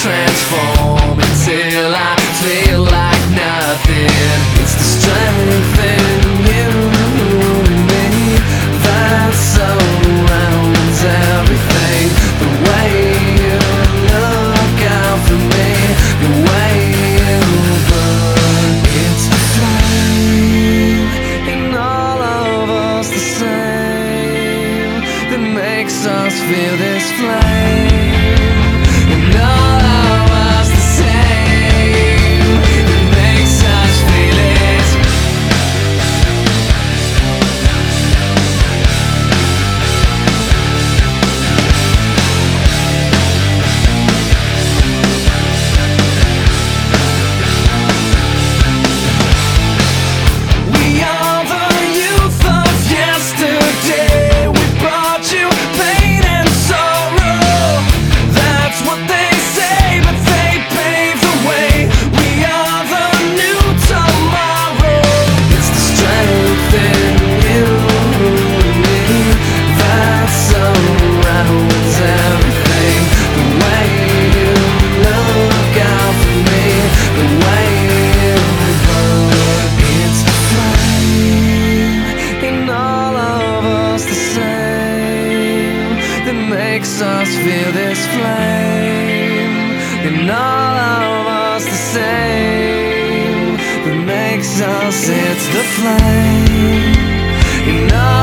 transform until I feel like nothing. It's the strength in you and me that surrounds everything. The way you look out for me, the way you burn. It's the flame in all of us the same that makes us feel this flame. Makes us feel this flame. In all of us the same that makes us. It's the flame in all.